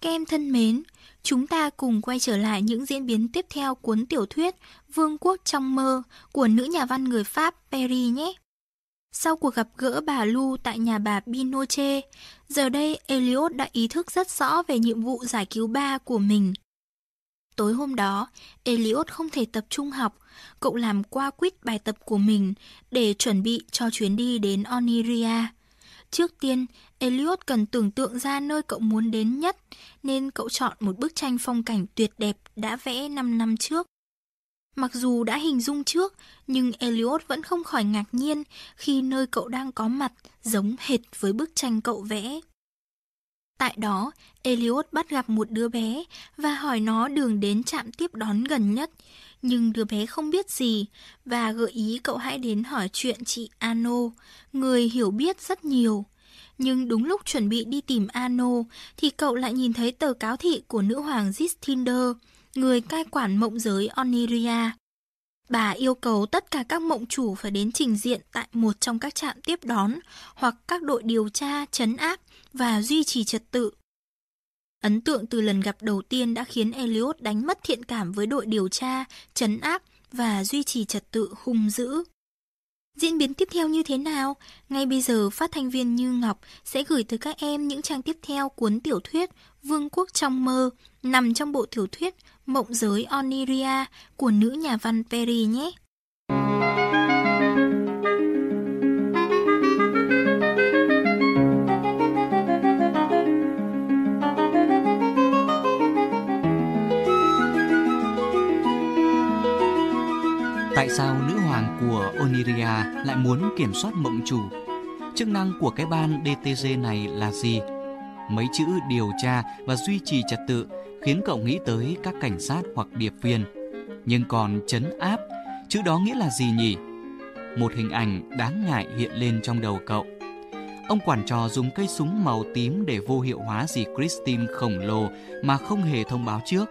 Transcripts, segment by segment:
Các em thân mến, chúng ta cùng quay trở lại những diễn biến tiếp theo cuốn tiểu thuyết Vương quốc trong mơ của nữ nhà văn người Pháp Perry nhé. Sau cuộc gặp gỡ bà Lu tại nhà bà Pinochet, giờ đây Elliot đã ý thức rất rõ về nhiệm vụ giải cứu ba của mình. Tối hôm đó, Elliot không thể tập trung học, cậu làm qua quýt bài tập của mình để chuẩn bị cho chuyến đi đến Oniria. Trước tiên, Elliot cần tưởng tượng ra nơi cậu muốn đến nhất, nên cậu chọn một bức tranh phong cảnh tuyệt đẹp đã vẽ 5 năm trước. Mặc dù đã hình dung trước, nhưng Elliot vẫn không khỏi ngạc nhiên khi nơi cậu đang có mặt giống hệt với bức tranh cậu vẽ. Tại đó, Elliot bắt gặp một đứa bé và hỏi nó đường đến trạm tiếp đón gần nhất, nhưng đứa bé không biết gì và gợi ý cậu hãy đến hỏi chuyện chị Ano, người hiểu biết rất nhiều. Nhưng đúng lúc chuẩn bị đi tìm Ano thì cậu lại nhìn thấy tờ cáo thị của nữ hoàng Zistinder, người cai quản mộng giới Oniria. Bà yêu cầu tất cả các mộng chủ phải đến trình diện tại một trong các trạm tiếp đón hoặc các đội điều tra, chấn áp và duy trì trật tự. Ấn tượng từ lần gặp đầu tiên đã khiến Elliot đánh mất thiện cảm với đội điều tra, chấn áp và duy trì trật tự hung dữ. Diễn biến tiếp theo như thế nào? Ngay bây giờ phát thanh viên Như Ngọc sẽ gửi tới các em những trang tiếp theo cuốn tiểu thuyết Vương quốc trong mơ nằm trong bộ tiểu thuyết Mộng giới Oniria của nữ nhà văn Perry nhé. Sao nữ hoàng của Oniria lại muốn kiểm soát mộng chủ? Chức năng của cái ban DTG này là gì? Mấy chữ điều tra và duy trì trật tự khiến cậu nghĩ tới các cảnh sát hoặc điệp viên. Nhưng còn chấn áp, chữ đó nghĩa là gì nhỉ? Một hình ảnh đáng ngại hiện lên trong đầu cậu. Ông quản trò dùng cây súng màu tím để vô hiệu hóa dì Christine khổng lồ mà không hề thông báo trước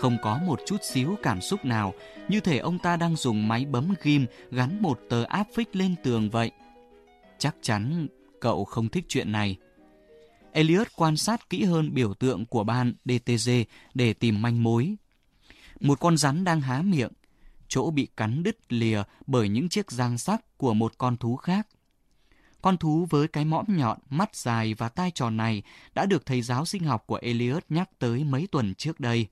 không có một chút xíu cảm xúc nào, như thể ông ta đang dùng máy bấm ghim gắn một tờ áp phích lên tường vậy. Chắc chắn cậu không thích chuyện này. Elliot quan sát kỹ hơn biểu tượng của ban DTG để tìm manh mối. Một con rắn đang há miệng, chỗ bị cắn đứt lìa bởi những chiếc răng sắc của một con thú khác. Con thú với cái mõm nhọn, mắt dài và tai tròn này đã được thầy giáo sinh học của Elliot nhắc tới mấy tuần trước đây.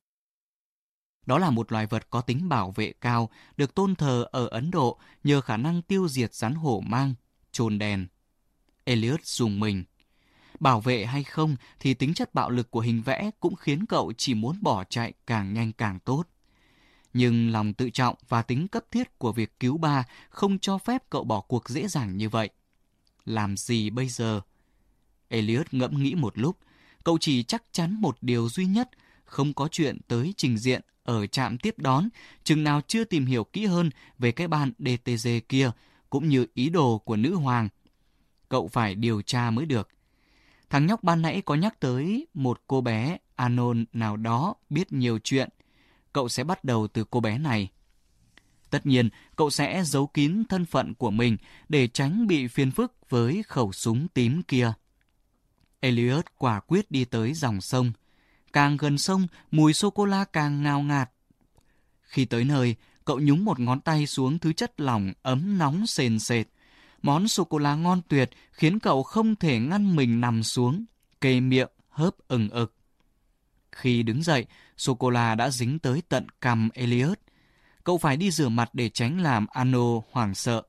Đó là một loài vật có tính bảo vệ cao, được tôn thờ ở Ấn Độ nhờ khả năng tiêu diệt rắn hổ mang, trồn đèn. Elliot dùng mình. Bảo vệ hay không thì tính chất bạo lực của hình vẽ cũng khiến cậu chỉ muốn bỏ chạy càng nhanh càng tốt. Nhưng lòng tự trọng và tính cấp thiết của việc cứu ba không cho phép cậu bỏ cuộc dễ dàng như vậy. Làm gì bây giờ? Elliot ngẫm nghĩ một lúc, cậu chỉ chắc chắn một điều duy nhất, không có chuyện tới trình diện ở trạm tiếp đón, chừng nào chưa tìm hiểu kỹ hơn về cái bàn DTG kia, cũng như ý đồ của nữ hoàng. Cậu phải điều tra mới được. Thằng nhóc ban nãy có nhắc tới một cô bé Anon nào đó biết nhiều chuyện. Cậu sẽ bắt đầu từ cô bé này. Tất nhiên, cậu sẽ giấu kín thân phận của mình để tránh bị phiền phức với khẩu súng tím kia. Elliot quả quyết đi tới dòng sông. Càng gần sông, mùi sô-cô-la càng ngào ngạt. Khi tới nơi, cậu nhúng một ngón tay xuống thứ chất lỏng ấm nóng sền sệt. Món sô-cô-la ngon tuyệt khiến cậu không thể ngăn mình nằm xuống, kề miệng, hớp ừng ực. Khi đứng dậy, sô-cô-la đã dính tới tận cằm Elliot. Cậu phải đi rửa mặt để tránh làm Ano hoảng sợ.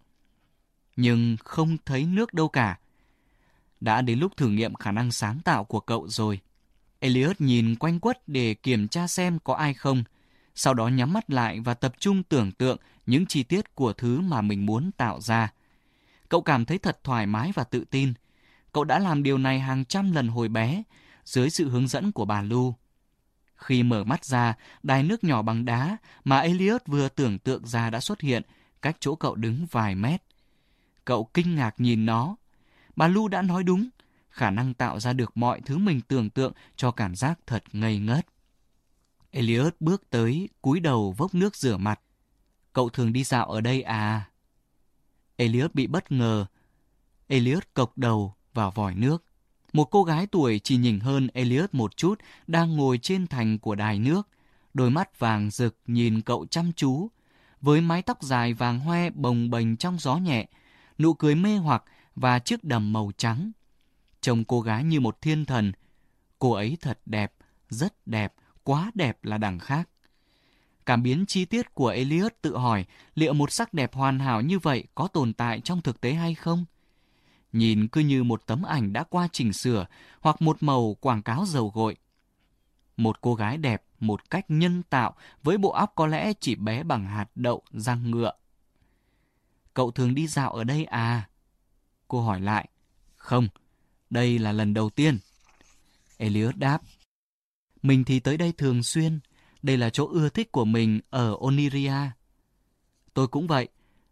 Nhưng không thấy nước đâu cả. Đã đến lúc thử nghiệm khả năng sáng tạo của cậu rồi. Elliot nhìn quanh quất để kiểm tra xem có ai không. Sau đó nhắm mắt lại và tập trung tưởng tượng những chi tiết của thứ mà mình muốn tạo ra. Cậu cảm thấy thật thoải mái và tự tin. Cậu đã làm điều này hàng trăm lần hồi bé, dưới sự hướng dẫn của bà Lu. Khi mở mắt ra, đài nước nhỏ bằng đá mà Elliot vừa tưởng tượng ra đã xuất hiện cách chỗ cậu đứng vài mét. Cậu kinh ngạc nhìn nó. Bà Lu đã nói đúng khả năng tạo ra được mọi thứ mình tưởng tượng cho cảm giác thật ngây ngất. Elliot bước tới, cúi đầu vốc nước rửa mặt. Cậu thường đi dạo ở đây à? Elliot bị bất ngờ. Elliot cộc đầu vào vòi nước. Một cô gái tuổi chỉ nhỉnh hơn Elliot một chút đang ngồi trên thành của đài nước. Đôi mắt vàng rực nhìn cậu chăm chú. Với mái tóc dài vàng hoe bồng bềnh trong gió nhẹ, nụ cười mê hoặc và chiếc đầm màu trắng. Trông cô gái như một thiên thần. Cô ấy thật đẹp, rất đẹp, quá đẹp là đẳng khác. Cảm biến chi tiết của Elliot tự hỏi liệu một sắc đẹp hoàn hảo như vậy có tồn tại trong thực tế hay không? Nhìn cứ như một tấm ảnh đã qua chỉnh sửa hoặc một màu quảng cáo dầu gội. Một cô gái đẹp một cách nhân tạo với bộ óc có lẽ chỉ bé bằng hạt đậu răng ngựa. Cậu thường đi dạo ở đây à? Cô hỏi lại. Không, đây là lần đầu tiên. Elliot đáp. Mình thì tới đây thường xuyên. Đây là chỗ ưa thích của mình ở Oniria. Tôi cũng vậy.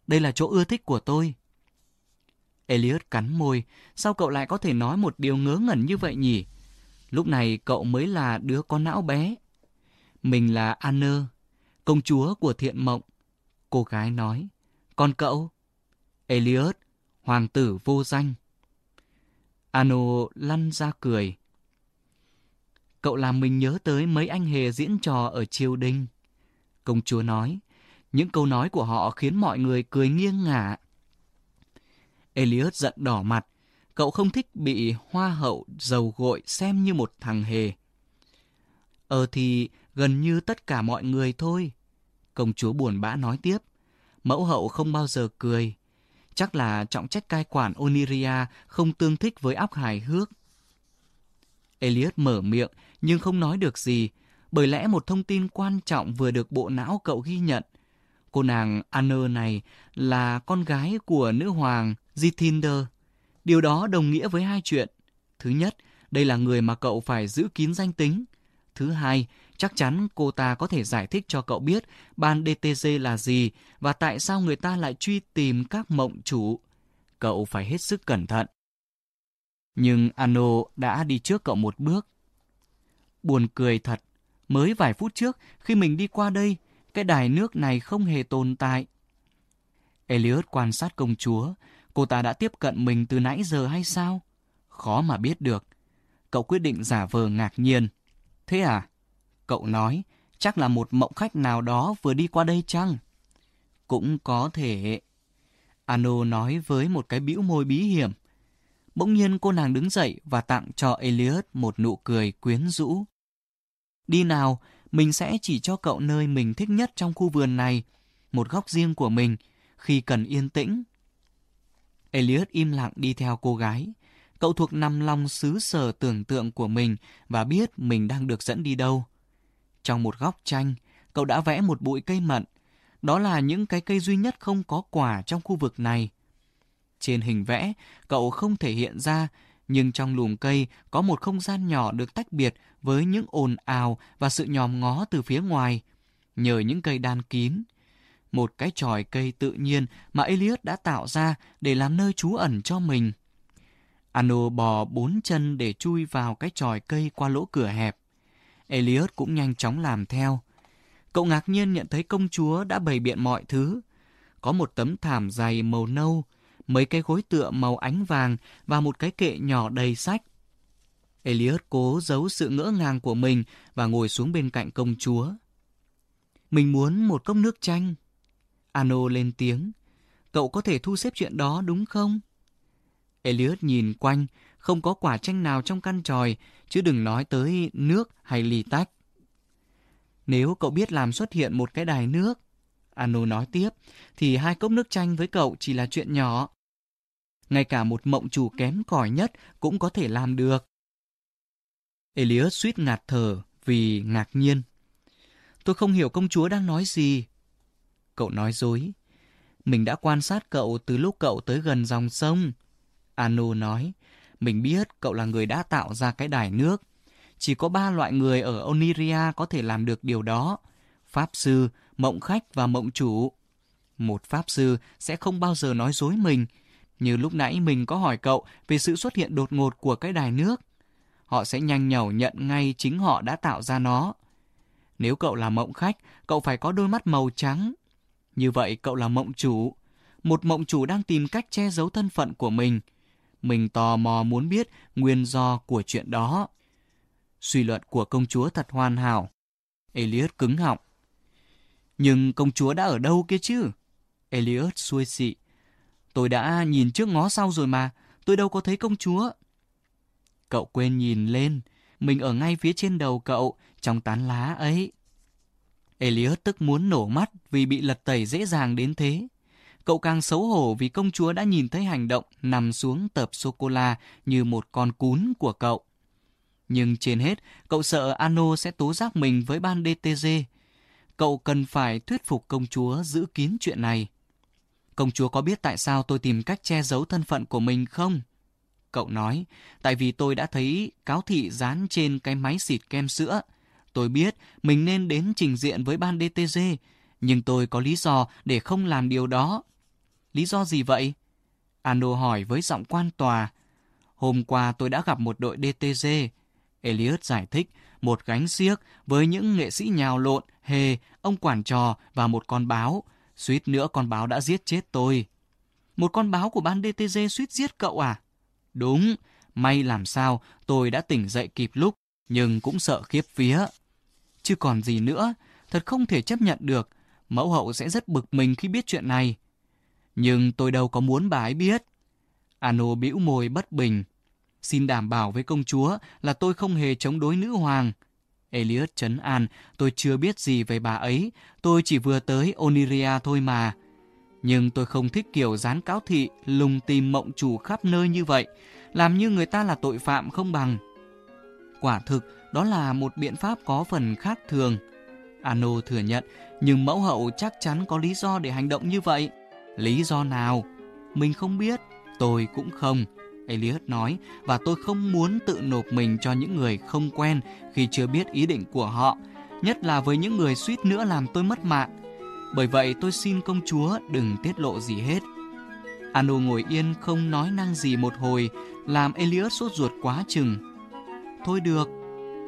Đây là chỗ ưa thích của tôi. Elliot cắn môi. Sao cậu lại có thể nói một điều ngớ ngẩn như vậy nhỉ? Lúc này cậu mới là đứa có não bé. Mình là Anne, công chúa của thiện mộng. Cô gái nói. Còn cậu? Elliot, hoàng tử vô danh. Ano lăn ra cười. Cậu làm mình nhớ tới mấy anh hề diễn trò ở triều đình. Công chúa nói, những câu nói của họ khiến mọi người cười nghiêng ngả. Elliot giận đỏ mặt, cậu không thích bị hoa hậu dầu gội xem như một thằng hề. Ờ thì gần như tất cả mọi người thôi. Công chúa buồn bã nói tiếp, mẫu hậu không bao giờ cười. Chắc là trọng trách cai quản Oniria không tương thích với óc hài hước. Elliot mở miệng nhưng không nói được gì, bởi lẽ một thông tin quan trọng vừa được bộ não cậu ghi nhận. Cô nàng Anna này là con gái của nữ hoàng Zithinder. Điều đó đồng nghĩa với hai chuyện. Thứ nhất, đây là người mà cậu phải giữ kín danh tính. Thứ hai, chắc chắn cô ta có thể giải thích cho cậu biết ban DTG là gì và tại sao người ta lại truy tìm các mộng chủ. Cậu phải hết sức cẩn thận. Nhưng Ano đã đi trước cậu một bước. Buồn cười thật, mới vài phút trước khi mình đi qua đây, cái đài nước này không hề tồn tại. Elliot quan sát công chúa, cô ta đã tiếp cận mình từ nãy giờ hay sao? Khó mà biết được. Cậu quyết định giả vờ ngạc nhiên. Thế à? Cậu nói, chắc là một mộng khách nào đó vừa đi qua đây chăng? Cũng có thể. Ano nói với một cái bĩu môi bí hiểm. Bỗng nhiên cô nàng đứng dậy và tặng cho Elliot một nụ cười quyến rũ. Đi nào, mình sẽ chỉ cho cậu nơi mình thích nhất trong khu vườn này, một góc riêng của mình, khi cần yên tĩnh. Elliot im lặng đi theo cô gái. Cậu thuộc nằm lòng xứ sở tưởng tượng của mình và biết mình đang được dẫn đi đâu. Trong một góc tranh, cậu đã vẽ một bụi cây mận. Đó là những cái cây duy nhất không có quả trong khu vực này. Trên hình vẽ, cậu không thể hiện ra, nhưng trong lùm cây có một không gian nhỏ được tách biệt với những ồn ào và sự nhòm ngó từ phía ngoài. Nhờ những cây đan kín, một cái tròi cây tự nhiên mà Elliot đã tạo ra để làm nơi trú ẩn cho mình. Ano bò bốn chân để chui vào cái tròi cây qua lỗ cửa hẹp. Elliot cũng nhanh chóng làm theo. Cậu ngạc nhiên nhận thấy công chúa đã bày biện mọi thứ. Có một tấm thảm dày màu nâu, mấy cái gối tựa màu ánh vàng và một cái kệ nhỏ đầy sách. Elliot cố giấu sự ngỡ ngàng của mình và ngồi xuống bên cạnh công chúa. Mình muốn một cốc nước chanh. Ano lên tiếng. Cậu có thể thu xếp chuyện đó đúng không? Elliot nhìn quanh, không có quả chanh nào trong căn tròi, chứ đừng nói tới nước hay ly tách. Nếu cậu biết làm xuất hiện một cái đài nước, Ano nói tiếp, thì hai cốc nước chanh với cậu chỉ là chuyện nhỏ. Ngay cả một mộng chủ kém cỏi nhất cũng có thể làm được. Elias suýt ngạt thở vì ngạc nhiên. Tôi không hiểu công chúa đang nói gì. Cậu nói dối. Mình đã quan sát cậu từ lúc cậu tới gần dòng sông. Ano nói, mình biết cậu là người đã tạo ra cái đài nước. Chỉ có ba loại người ở Oniria có thể làm được điều đó. Pháp sư, mộng khách và mộng chủ. Một pháp sư sẽ không bao giờ nói dối mình. Như lúc nãy mình có hỏi cậu về sự xuất hiện đột ngột của cái đài nước. Họ sẽ nhanh nhẩu nhận ngay chính họ đã tạo ra nó. Nếu cậu là mộng khách, cậu phải có đôi mắt màu trắng. Như vậy cậu là mộng chủ. Một mộng chủ đang tìm cách che giấu thân phận của mình – mình tò mò muốn biết nguyên do của chuyện đó. Suy luận của công chúa thật hoàn hảo. Elliot cứng họng. Nhưng công chúa đã ở đâu kia chứ? Elliot xuôi xị. Tôi đã nhìn trước ngó sau rồi mà, tôi đâu có thấy công chúa. Cậu quên nhìn lên, mình ở ngay phía trên đầu cậu, trong tán lá ấy. Elliot tức muốn nổ mắt vì bị lật tẩy dễ dàng đến thế. Cậu càng xấu hổ vì công chúa đã nhìn thấy hành động nằm xuống tập sô-cô-la như một con cún của cậu. Nhưng trên hết, cậu sợ Ano sẽ tố giác mình với ban DTG. Cậu cần phải thuyết phục công chúa giữ kín chuyện này. Công chúa có biết tại sao tôi tìm cách che giấu thân phận của mình không? Cậu nói, tại vì tôi đã thấy cáo thị dán trên cái máy xịt kem sữa. Tôi biết mình nên đến trình diện với ban DTG, nhưng tôi có lý do để không làm điều đó. Lý do gì vậy? Ano hỏi với giọng quan tòa. Hôm qua tôi đã gặp một đội DTG. Elliot giải thích, một gánh xiếc với những nghệ sĩ nhào lộn, hề, ông quản trò và một con báo. Suýt nữa con báo đã giết chết tôi. Một con báo của ban DTG suýt giết cậu à? Đúng, may làm sao tôi đã tỉnh dậy kịp lúc, nhưng cũng sợ khiếp vía. Chứ còn gì nữa, thật không thể chấp nhận được. Mẫu hậu sẽ rất bực mình khi biết chuyện này. Nhưng tôi đâu có muốn bà ấy biết. Ano bĩu môi bất bình. Xin đảm bảo với công chúa là tôi không hề chống đối nữ hoàng. Elliot chấn an, tôi chưa biết gì về bà ấy, tôi chỉ vừa tới Oniria thôi mà. Nhưng tôi không thích kiểu dán cáo thị, lùng tìm mộng chủ khắp nơi như vậy, làm như người ta là tội phạm không bằng. Quả thực, đó là một biện pháp có phần khác thường. Ano thừa nhận, nhưng mẫu hậu chắc chắn có lý do để hành động như vậy. Lý do nào? Mình không biết, tôi cũng không. Elliot nói, và tôi không muốn tự nộp mình cho những người không quen khi chưa biết ý định của họ, nhất là với những người suýt nữa làm tôi mất mạng. Bởi vậy tôi xin công chúa đừng tiết lộ gì hết. Ano ngồi yên không nói năng gì một hồi, làm Elliot sốt ruột quá chừng. Thôi được.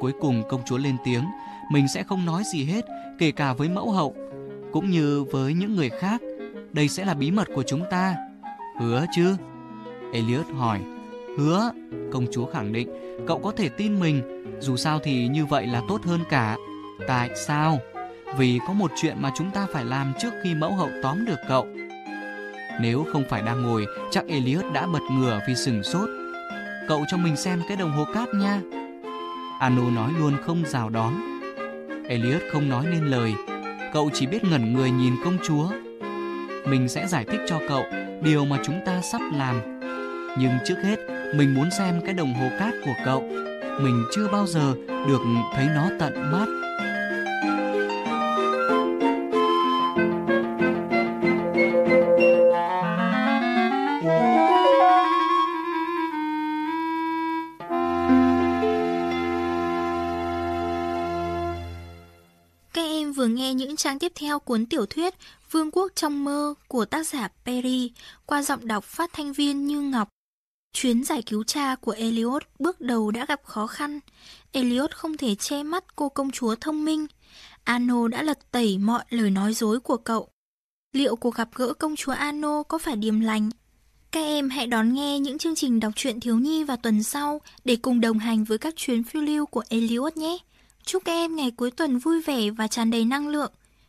Cuối cùng công chúa lên tiếng, mình sẽ không nói gì hết, kể cả với mẫu hậu, cũng như với những người khác. Đây sẽ là bí mật của chúng ta. Hứa chứ? Elliot hỏi. Hứa, công chúa khẳng định, cậu có thể tin mình, dù sao thì như vậy là tốt hơn cả. Tại sao? Vì có một chuyện mà chúng ta phải làm trước khi mẫu hậu tóm được cậu. Nếu không phải đang ngồi, chắc Elliot đã bật ngửa vì sừng sốt. Cậu cho mình xem cái đồng hồ cát nha. Anu nói luôn không rào đón. Elliot không nói nên lời. Cậu chỉ biết ngẩn người nhìn công chúa. Mình sẽ giải thích cho cậu điều mà chúng ta sắp làm. Nhưng trước hết, mình muốn xem cái đồng hồ cát của cậu. Mình chưa bao giờ được thấy nó tận mắt. Những trang tiếp theo cuốn tiểu thuyết Vương quốc trong mơ của tác giả Perry qua giọng đọc phát thanh viên Như Ngọc. Chuyến giải cứu cha của Elliot bước đầu đã gặp khó khăn. Elliot không thể che mắt cô công chúa thông minh. Ano đã lật tẩy mọi lời nói dối của cậu. Liệu cuộc gặp gỡ công chúa Ano có phải điềm lành? Các em hãy đón nghe những chương trình đọc truyện thiếu nhi vào tuần sau để cùng đồng hành với các chuyến phiêu lưu của Elliot nhé. Chúc các em ngày cuối tuần vui vẻ và tràn đầy năng lượng.